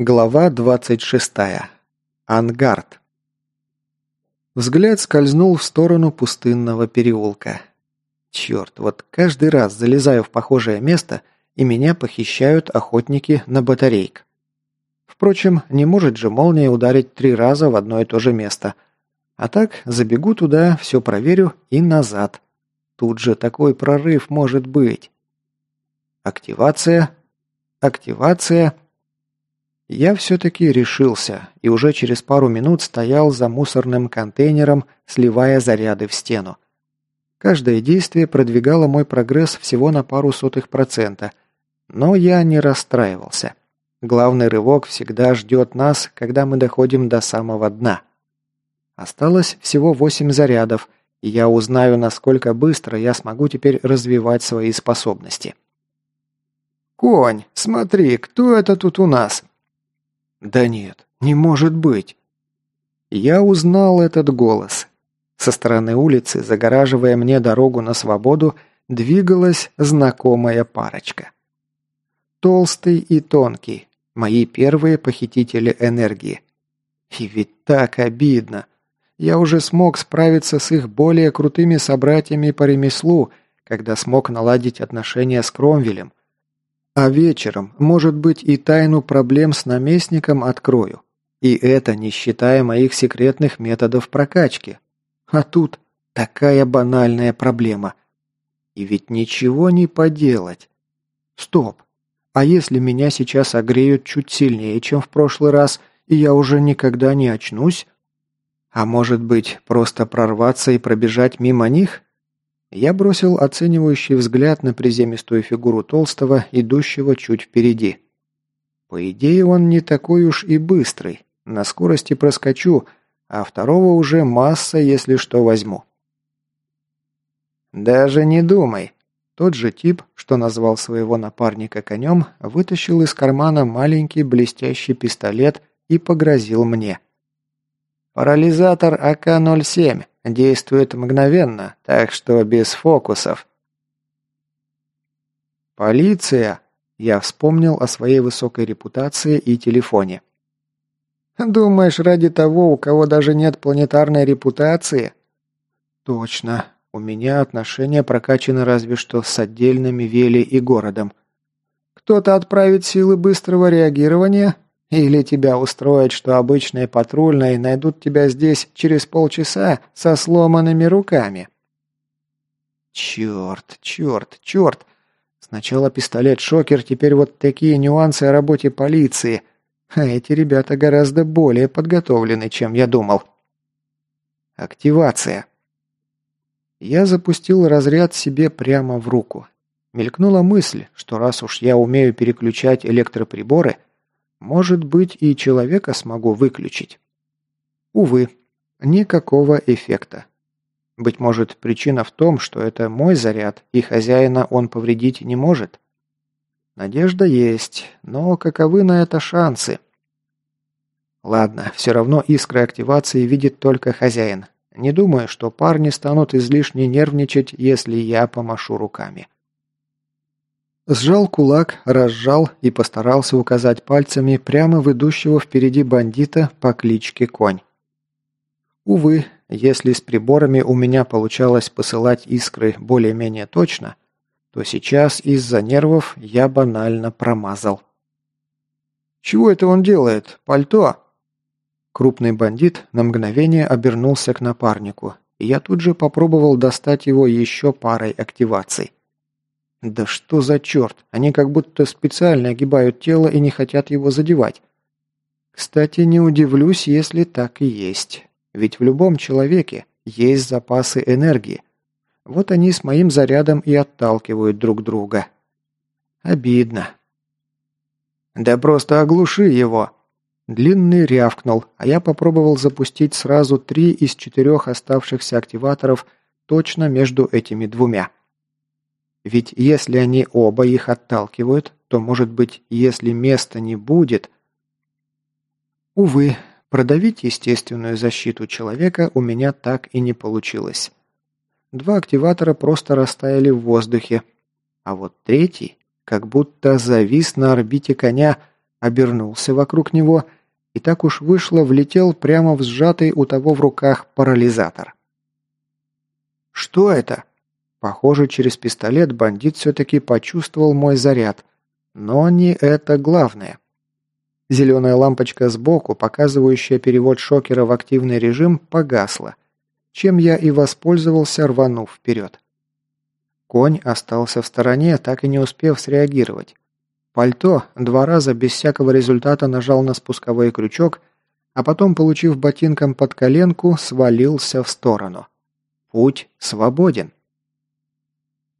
Глава 26. Ангард. Взгляд скользнул в сторону пустынного переулка. Черт, вот каждый раз залезаю в похожее место, и меня похищают охотники на батарейк. Впрочем, не может же молния ударить три раза в одно и то же место. А так, забегу туда, все проверю и назад. Тут же такой прорыв может быть. Активация. Активация. Я все-таки решился, и уже через пару минут стоял за мусорным контейнером, сливая заряды в стену. Каждое действие продвигало мой прогресс всего на пару сотых процента, но я не расстраивался. Главный рывок всегда ждет нас, когда мы доходим до самого дна. Осталось всего восемь зарядов, и я узнаю, насколько быстро я смогу теперь развивать свои способности. «Конь, смотри, кто это тут у нас?» Да нет, не может быть. Я узнал этот голос. Со стороны улицы, загораживая мне дорогу на свободу, двигалась знакомая парочка. Толстый и тонкий, мои первые похитители энергии. И ведь так обидно. Я уже смог справиться с их более крутыми собратьями по ремеслу, когда смог наладить отношения с Кромвелем, а вечером, может быть, и тайну проблем с наместником открою. И это не считая моих секретных методов прокачки. А тут такая банальная проблема. И ведь ничего не поделать. Стоп. А если меня сейчас огреют чуть сильнее, чем в прошлый раз, и я уже никогда не очнусь? А может быть, просто прорваться и пробежать мимо них? Я бросил оценивающий взгляд на приземистую фигуру Толстого, идущего чуть впереди. По идее, он не такой уж и быстрый. На скорости проскочу, а второго уже масса, если что возьму. «Даже не думай!» Тот же тип, что назвал своего напарника конем, вытащил из кармана маленький блестящий пистолет и погрозил мне. «Парализатор АК-07. Действует мгновенно, так что без фокусов. «Полиция!» Я вспомнил о своей высокой репутации и телефоне. «Думаешь, ради того, у кого даже нет планетарной репутации?» «Точно. У меня отношения прокачаны разве что с отдельными Вели и городом. Кто-то отправит силы быстрого реагирования, или тебя устроит, что обычные патрульные найдут тебя здесь через полчаса со сломанными руками?» «Черт, черт, черт! Сначала пистолет-шокер, теперь вот такие нюансы о работе полиции. А эти ребята гораздо более подготовлены, чем я думал». «Активация». Я запустил разряд себе прямо в руку. Мелькнула мысль, что раз уж я умею переключать электроприборы – может быть, и человека смогу выключить. Увы, никакого эффекта. Быть может, причина в том, что это мой заряд, и хозяина он повредить не может. Надежда есть, но каковы на это шансы? Ладно, все равно искры активации видит только хозяин. Не думаю, что парни станут излишне нервничать, если я помашу руками. Сжал кулак, разжал и постарался указать пальцами прямо в идущего впереди бандита по кличке Конь. Увы, если с приборами у меня получалось посылать искры более-менее точно, то сейчас из-за нервов я банально промазал. «Чего это он делает? Пальто?» Крупный бандит на мгновение обернулся к напарнику, и я тут же попробовал достать его еще парой активаций. Да что за черт? Они как будто специально огибают тело и не хотят его задевать. Кстати, не удивлюсь, если так и есть. Ведь в любом человеке есть запасы энергии. Вот они с моим зарядом и отталкивают друг друга. Обидно. «Да просто оглуши его!» Длинный рявкнул, а я попробовал запустить сразу три из четырех оставшихся активаторов точно между этими двумя. Ведь если они оба их отталкивают, то, может быть, если места не будет... Увы, продавить естественную защиту человека у меня так и не получилось. Два активатора просто растаяли в воздухе, а вот третий как будто завис на орбите коня, обернулся вокруг него и так уж вышло, влетел прямо в сжатый у того в руках парализатор. «Что это?» Похоже, через пистолет бандит все-таки почувствовал мой заряд. Но не это главное. Зеленая лампочка сбоку, показывающая перевод шокера в активный режим, погасла, чем я и воспользовался, рванув вперед. Конь остался в стороне, так и не успев среагировать. Пальто два раза без всякого результата нажал на спусковой крючок, а потом, получив ботинком под коленку, свалился в сторону. Путь свободен.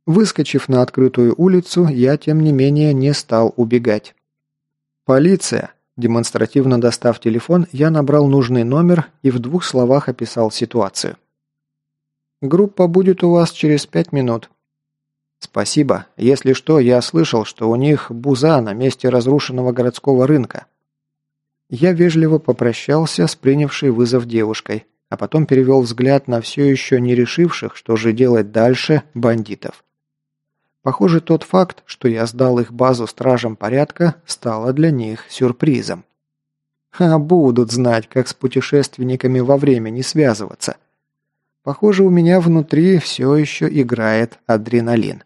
Выскочив на открытую улицу, я, тем не менее, не стал убегать. «Полиция!» Демонстративно достав телефон, я набрал нужный номер и в двух словах описал ситуацию. «Группа будет у вас через пять минут». «Спасибо. Если что, я слышал, что у них буза на месте разрушенного городского рынка». Я вежливо попрощался с принявшей вызов девушкой, а потом перевел взгляд на все еще не решивших, что же делать дальше, бандитов. Похоже, тот факт, что я сдал их базу стражам порядка, стало для них сюрпризом. А будут знать, как с путешественниками во времени связываться. Похоже, у меня внутри все еще играет адреналин.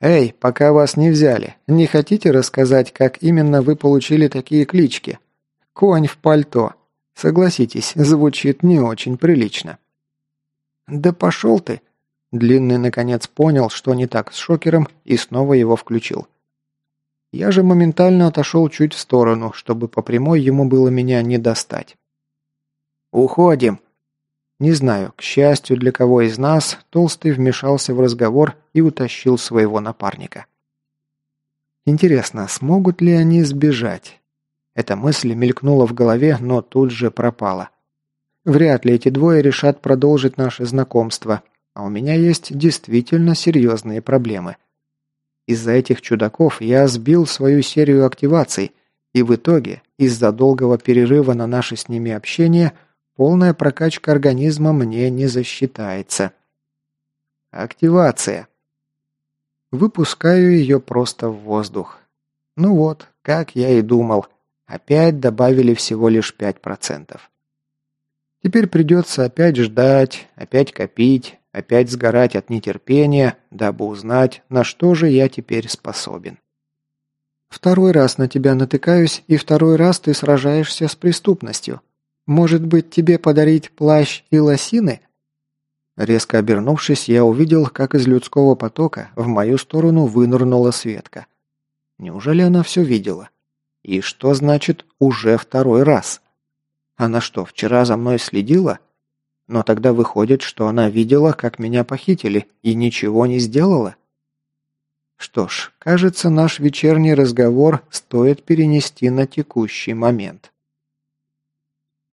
«Эй, пока вас не взяли, не хотите рассказать, как именно вы получили такие клички? Конь в пальто. Согласитесь, звучит не очень прилично». «Да пошел ты!» Длинный наконец понял, что не так с шокером, и снова его включил. Я же моментально отошел чуть в сторону, чтобы по прямой ему было меня не достать. «Уходим!» Не знаю, к счастью для кого из нас, Толстый вмешался в разговор и утащил своего напарника. Интересно, смогут ли они сбежать? Эта мысль мелькнула в голове, но тут же пропала. Вряд ли эти двое решат продолжить наше знакомство, а у меня есть действительно серьезные проблемы. Из-за этих чудаков я сбил свою серию активаций, и в итоге, из-за долгого перерыва на наше с ними общение, полная прокачка организма мне не засчитается. Активация. Выпускаю ее просто в воздух. Ну вот, как я и думал, опять добавили всего лишь 5%. Теперь придется опять ждать, опять копить, опять сгорать от нетерпения, дабы узнать, на что же я теперь способен. Второй раз на тебя натыкаюсь, и второй раз ты сражаешься с преступностью. Может быть, тебе подарить плащ и лосины?» Резко обернувшись, я увидел, как из людского потока в мою сторону вынырнула Светка. Неужели она все видела? И что значит «уже второй раз»? Она что, вчера за мной следила? Но тогда выходит, что она видела, как меня похитили, и ничего не сделала? Что ж, кажется, наш вечерний разговор стоит перенести на текущий момент.